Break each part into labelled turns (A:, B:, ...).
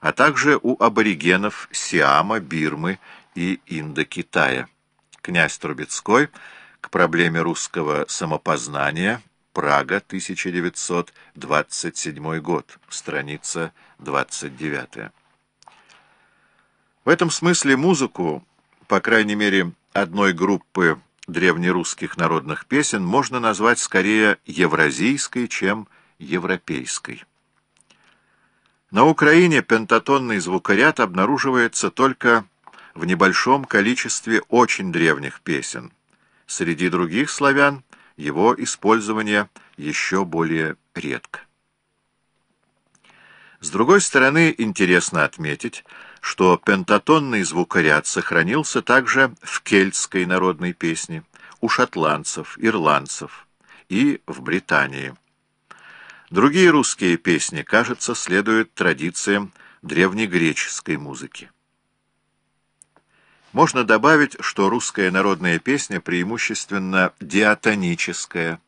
A: а также у аборигенов Сиама, Бирмы и Индокитая. Князь Трубецкой к проблеме русского самопознания, Прага, 1927 год, страница 29. В этом смысле музыку, по крайней мере, одной группы древнерусских народных песен можно назвать скорее евразийской, чем европейской. На Украине пентатонный звукоряд обнаруживается только в небольшом количестве очень древних песен. Среди других славян его использование еще более редко. С другой стороны, интересно отметить, что пентатонный звукоряд сохранился также в кельтской народной песне, у шотландцев, ирландцев и в Британии. Другие русские песни, кажется, следуют традициям древнегреческой музыки. Можно добавить, что русская народная песня преимущественно диатоническая,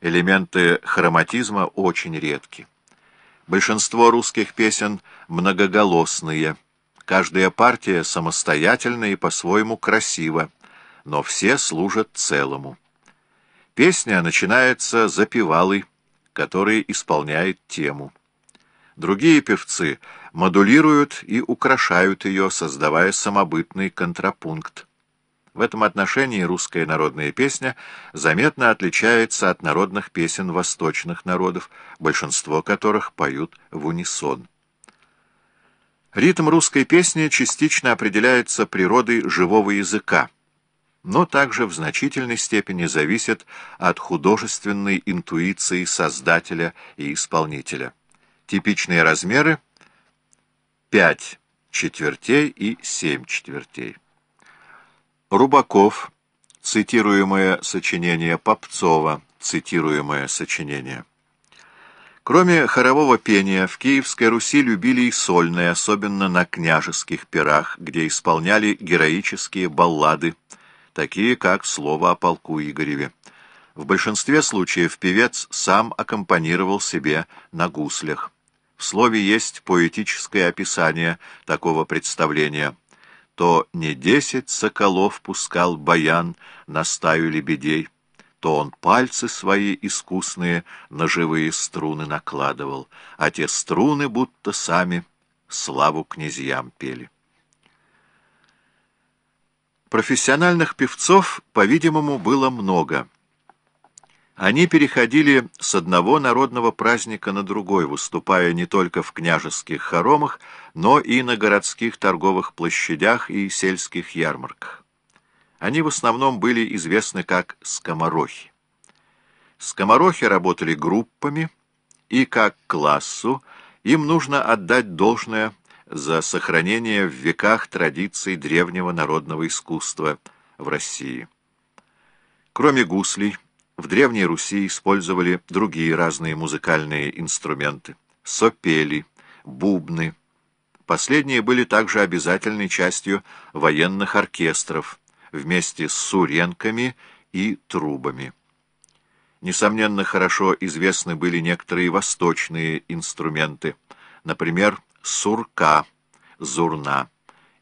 A: элементы хроматизма очень редки. Большинство русских песен многоголосные, каждая партия самостоятельна и по-своему красива, но все служат целому. Песня начинается запевалой, который исполняет тему. Другие певцы модулируют и украшают ее, создавая самобытный контрапункт. В этом отношении русская народная песня заметно отличается от народных песен восточных народов, большинство которых поют в унисон. Ритм русской песни частично определяется природой живого языка, но также в значительной степени зависит от художественной интуиции создателя и исполнителя. Типичные размеры — 5 четвертей и 7 четвертей. Рубаков, цитируемое сочинение Попцова, цитируемое сочинение. Кроме хорового пения, в Киевской Руси любили и сольное, особенно на княжеских пирах, где исполняли героические баллады, такие как «Слово о полку Игореве». В большинстве случаев певец сам аккомпанировал себе на гуслях. В слове есть поэтическое описание такого представления. То не десять соколов пускал баян на стаю лебедей, то он пальцы свои искусные на живые струны накладывал, а те струны будто сами славу князьям пели. Профессиональных певцов, по-видимому, было много. Они переходили с одного народного праздника на другой, выступая не только в княжеских хоромах, но и на городских торговых площадях и сельских ярмарках. Они в основном были известны как скоморохи. Скоморохи работали группами, и как классу им нужно отдать должное за сохранение в веках традиций древнего народного искусства в России. Кроме гуслей, в Древней Руси использовали другие разные музыкальные инструменты — сопели, бубны. Последние были также обязательной частью военных оркестров вместе с суренками и трубами. Несомненно, хорошо известны были некоторые восточные инструменты, например, сурка, зурна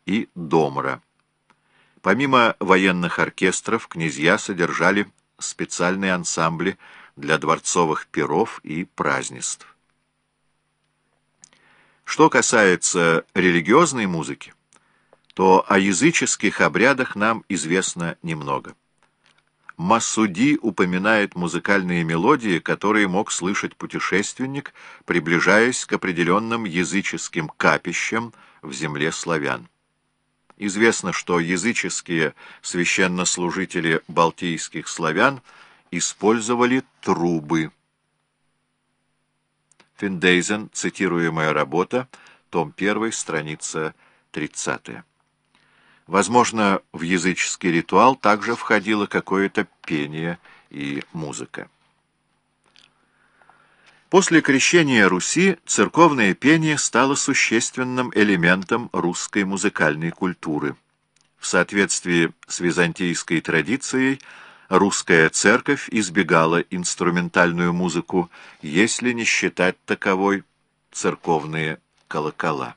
A: и домра. Помимо военных оркестров, князья содержали специальные ансамбли для дворцовых пиров и празднеств. Что касается религиозной музыки, то о языческих обрядах нам известно немного. Масуди упоминает музыкальные мелодии, которые мог слышать путешественник, приближаясь к определенным языческим капищам в земле славян. Известно, что языческие священнослужители балтийских славян использовали трубы. Финдейзен, цитируемая работа, том 1, страница 30. Возможно, в языческий ритуал также входило какое-то пение и музыка. После крещения Руси церковное пение стало существенным элементом русской музыкальной культуры. В соответствии с византийской традицией русская церковь избегала инструментальную музыку, если не считать таковой церковные колокола.